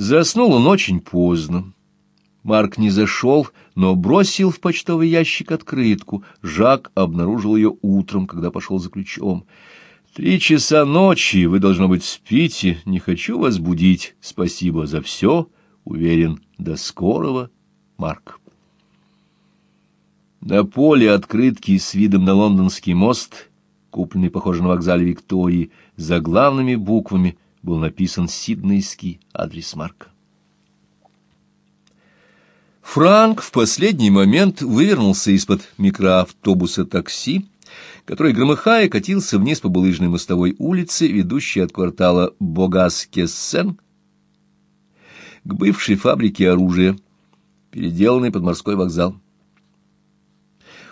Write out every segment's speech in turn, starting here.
Заснул он очень поздно. Марк не зашел, но бросил в почтовый ящик открытку. Жак обнаружил ее утром, когда пошел за ключом. «Три часа ночи, вы, должно быть, спите. Не хочу вас будить. Спасибо за все. Уверен, до скорого, Марк». На поле открытки с видом на лондонский мост, купленный, похоже, на вокзале Виктории, за главными буквами был написан сиднейский адрес Марка. Франк в последний момент вывернулся из-под микроавтобуса такси, который, громыхая, катился вниз по булыжной мостовой улице, ведущей от квартала Богас-Кессен к бывшей фабрике оружия, переделанной под морской вокзал.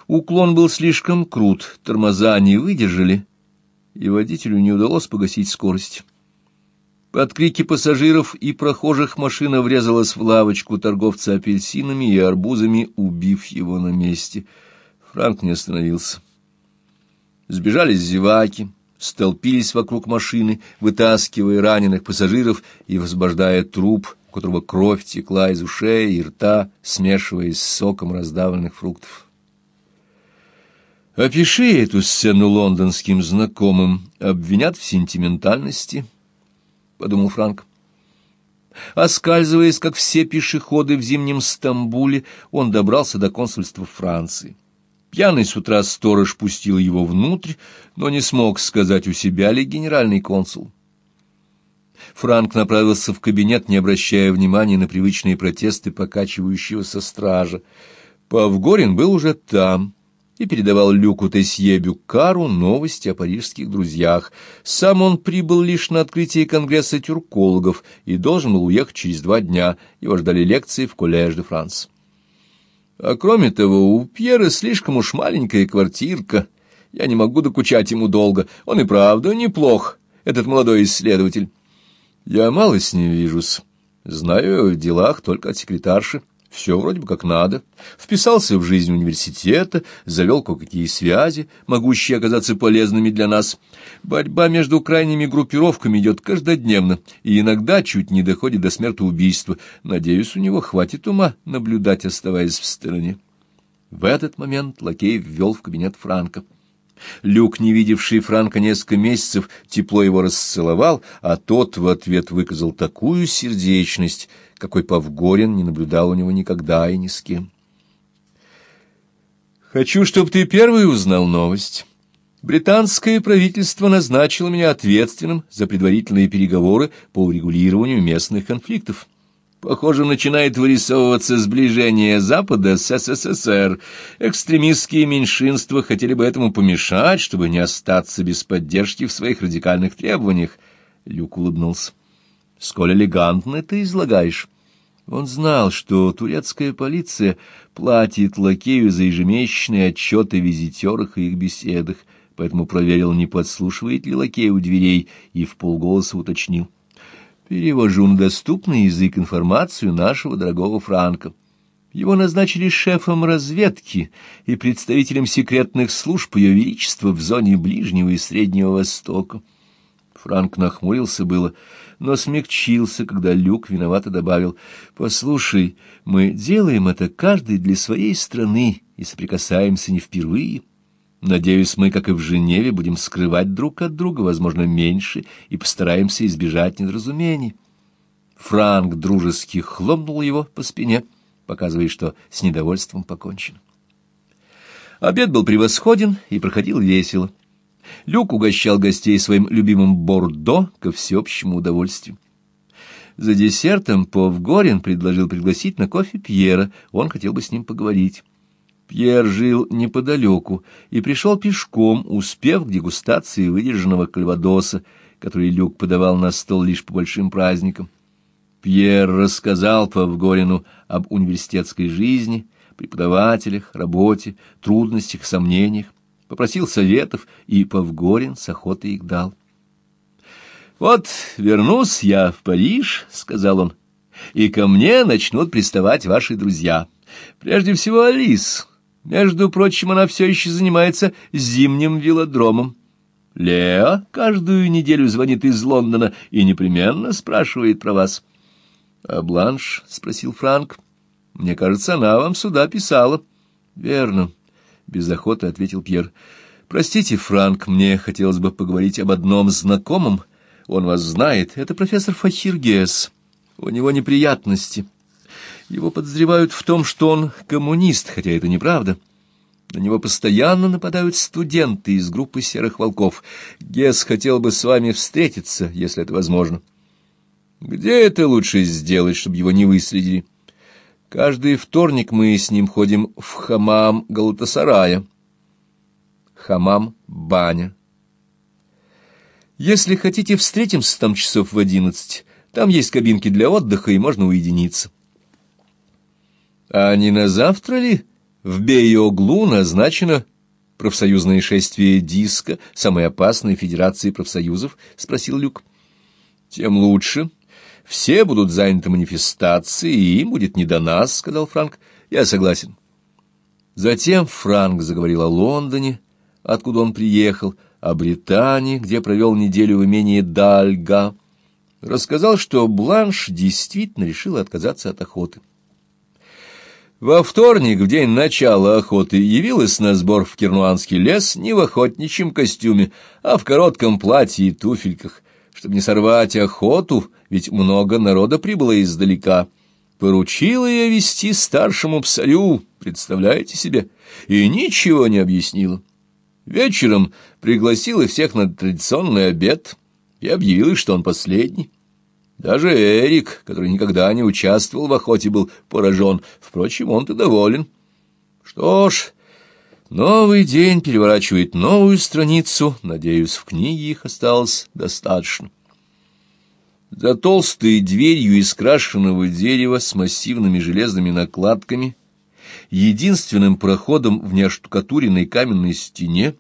Уклон был слишком крут, тормоза не выдержали, и водителю не удалось погасить скорость. Под крики пассажиров и прохожих машина врезалась в лавочку торговца апельсинами и арбузами, убив его на месте. Франк не остановился. Сбежались зеваки, столпились вокруг машины, вытаскивая раненых пассажиров и возбождая труп, у которого кровь текла из ушей и рта, смешиваясь с соком раздавленных фруктов. Опиши эту сцену лондонским знакомым, обвинят в сентиментальности —— подумал Франк. Оскальзываясь, как все пешеходы в зимнем Стамбуле, он добрался до консульства Франции. Пьяный с утра сторож пустил его внутрь, но не смог сказать, у себя ли генеральный консул. Франк направился в кабинет, не обращая внимания на привычные протесты покачивающегося стража. Павгорин был уже там и передавал Люку Тесье Бюкару новости о парижских друзьях. Сам он прибыл лишь на открытие Конгресса тюркологов и должен был уехать через два дня. Его ждали лекции в Коллеж де Франс. А кроме того, у Пьера слишком уж маленькая квартирка. Я не могу докучать ему долго. Он и правда неплох, этот молодой исследователь. Я мало с ним вижусь. Знаю в делах только от секретарши. Все вроде бы как надо. Вписался в жизнь университета, завел кое-какие связи, могущие оказаться полезными для нас. Борьба между крайними группировками идет каждодневно, и иногда чуть не доходит до смертоубийства. Надеюсь, у него хватит ума наблюдать, оставаясь в стороне. В этот момент лакей ввел в кабинет Франка. Люк, не видевший Франка несколько месяцев, тепло его расцеловал, а тот в ответ выказал такую сердечность, какой Павгорин не наблюдал у него никогда и ни с кем. «Хочу, чтобы ты первый узнал новость. Британское правительство назначило меня ответственным за предварительные переговоры по урегулированию местных конфликтов». Похоже, начинает вырисовываться сближение Запада с СССР. Экстремистские меньшинства хотели бы этому помешать, чтобы не остаться без поддержки в своих радикальных требованиях. Люк улыбнулся. — Сколь элегантно ты излагаешь. Он знал, что турецкая полиция платит лакею за ежемесячные отчеты о визитерах и их беседах, поэтому проверил, не подслушивает ли лакей у дверей, и в полголоса уточнил — Перевожу на доступный язык информацию нашего дорогого Франка. Его назначили шефом разведки и представителем секретных служб Ее Величества в зоне Ближнего и Среднего Востока. Франк нахмурился было, но смягчился, когда Люк виновато добавил, «Послушай, мы делаем это каждый для своей страны и соприкасаемся не впервые». Надеюсь, мы, как и в Женеве, будем скрывать друг от друга, возможно, меньше, и постараемся избежать недоразумений. Франк дружески хлопнул его по спине, показывая, что с недовольством покончено. Обед был превосходен и проходил весело. Люк угощал гостей своим любимым бордо ко всеобщему удовольствию. За десертом Повгорин предложил пригласить на кофе Пьера, он хотел бы с ним поговорить. Пьер жил неподалеку и пришел пешком, успев к дегустации выдержанного кальвадоса, который Люк подавал на стол лишь по большим праздникам. Пьер рассказал Павгорину об университетской жизни, преподавателях, работе, трудностях, сомнениях, попросил советов, и Павгорин с охотой их дал. «Вот вернусь я в Париж», — сказал он, — «и ко мне начнут приставать ваши друзья. Прежде всего Алис, между прочим, она все еще занимается зимним велодромом. Леа каждую неделю звонит из Лондона и непременно спрашивает про вас. — А Бланш? — спросил Франк. — Мне кажется, она вам сюда писала. — Верно, — без охоты ответил Пьер. — Простите, Франк, мне хотелось бы поговорить об одном знакомом. Он вас знает. Это профессор Фахиргес. У него неприятности. Его подозревают в том, что он коммунист, хотя это неправда. На него постоянно нападают студенты из группы «Серых волков». Гес хотел бы с вами встретиться, если это возможно. Где это лучше сделать, чтобы его не выследили? Каждый вторник мы с ним ходим в хамам Галатасарая. Хамам — баня. Если хотите, встретимся там часов в одиннадцать. Там есть кабинки для отдыха, и можно уединиться. А не на завтра ли в Бейоглу назначено профсоюзное шествие диска, самой опасной федерации профсоюзов? — спросил Люк. — Тем лучше. Все будут заняты манифестацией, и им будет не до нас, — сказал Франк. — Я согласен. Затем Франк заговорил о Лондоне, откуда он приехал, о Британии, где провел неделю в имении Дальга. Рассказал, что Бланш действительно решила отказаться от охоты. Во вторник, в день начала охоты, явилась на сбор в Кернуанский лес не в охотничьем костюме, а в коротком платье и туфельках, чтобы не сорвать охоту, ведь много народа прибыло издалека. Поручила я вести старшему псарю, представляете себе, и ничего не объяснила. Вечером пригласила всех на традиционный обед и объявила, что он последний. Даже Эрик, который никогда не участвовал в охоте, был поражен. Впрочем, он-то доволен. Что ж, новый день переворачивает новую страницу. Надеюсь, в книге их осталось достаточно. За толстой дверью из крашеного дерева с массивными железными накладками, единственным проходом в неоштукатуренной каменной стене,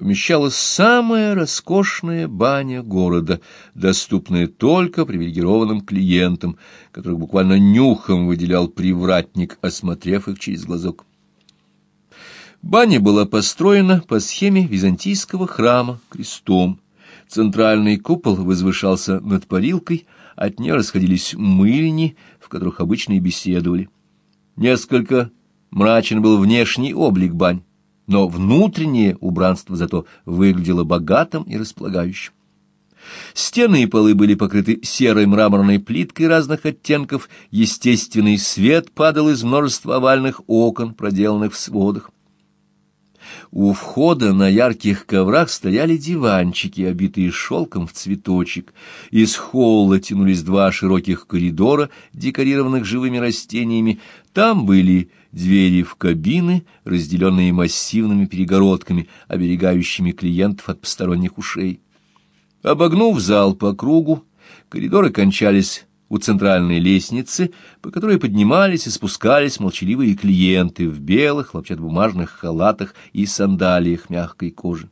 помещалась самая роскошная баня города, доступная только привилегированным клиентам, которых буквально нюхом выделял привратник, осмотрев их через глазок. Баня была построена по схеме византийского храма крестом. Центральный купол возвышался над парилкой, от нее расходились мыльни, в которых обычно и беседовали. Несколько мрачен был внешний облик бань но внутреннее убранство зато выглядело богатым и располагающим. Стены и полы были покрыты серой мраморной плиткой разных оттенков, естественный свет падал из множества овальных окон, проделанных в сводах. У входа на ярких коврах стояли диванчики, обитые шелком в цветочек. Из холла тянулись два широких коридора, декорированных живыми растениями. Там были двери в кабины, разделенные массивными перегородками, оберегающими клиентов от посторонних ушей. Обогнув зал по кругу, коридоры кончались у центральной лестницы, по которой поднимались и спускались молчаливые клиенты в белых хлопчатобумажных халатах и сандалиях мягкой кожи.